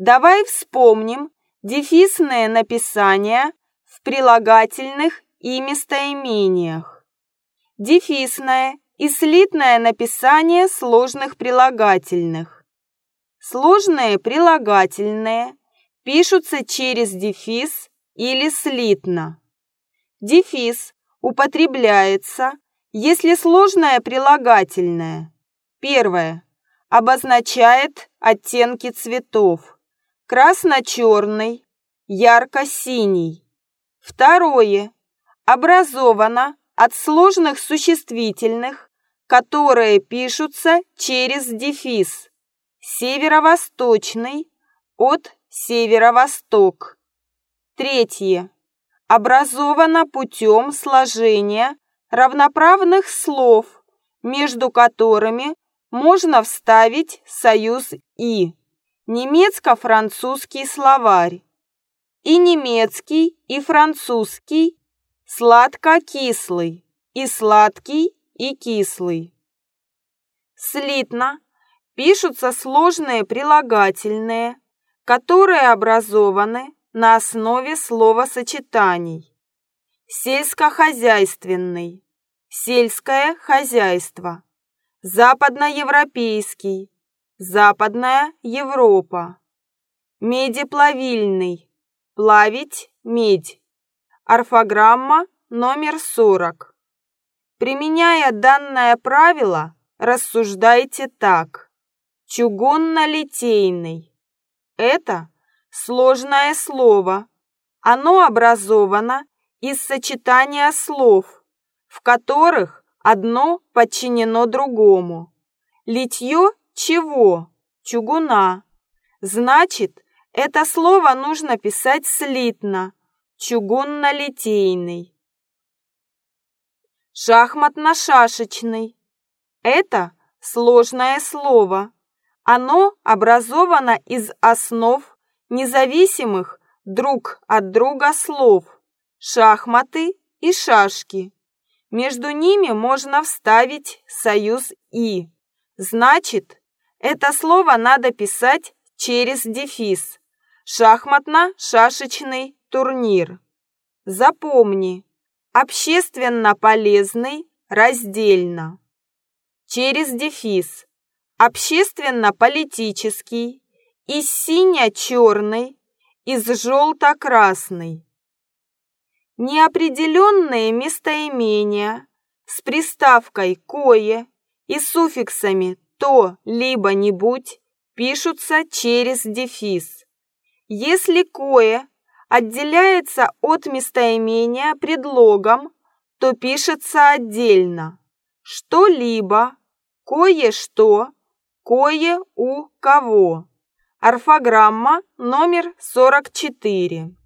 Давай вспомним дефисное написание в прилагательных и местоимениях. Дефисное и слитное написание сложных прилагательных. Сложные прилагательные пишутся через дефис или слитно. Дефис употребляется, если сложное прилагательное. Первое. Обозначает оттенки цветов. Красно-черный, ярко-синий. Второе. Образовано от сложных существительных, которые пишутся через дефис. Северо-восточный от северо-восток. Третье. Образовано путем сложения равноправных слов, между которыми можно вставить союз «и». Немецко-французский словарь. И немецкий, и французский сладко-кислый, и сладкий, и кислый. Слитно пишутся сложные прилагательные, которые образованы на основе словосочетаний. Сельскохозяйственный, сельское хозяйство, западноевропейский, западная Европа, медиплавильный, плавить медь, орфограмма номер 40. Применяя данное правило, рассуждайте так. Чугунно-литейный. Это сложное слово. Оно образовано из сочетания слов, в которых одно подчинено другому. Литье чего? Чугуна. Значит, это слово нужно писать слитно. Чугунно-литейный. Шахматно-шашечный. Это сложное слово. Оно образовано из основ независимых друг от друга слов шахматы и шашки. Между ними можно вставить союз «и». Значит, это слово надо писать через дефис. Шахматно-шашечный турнир. Запомни, общественно полезный раздельно. Через дефис. Общественно-политический из сине-черной, из желто-красной. Неопределенные местоимения с приставкой «кое» и суффиксами «то» либо «нибудь» пишутся через дефис. Если «кое» отделяется от местоимения предлогом, то пишется отдельно. Что-либо, кое-что, кое у кого. Орфограмма номер 44.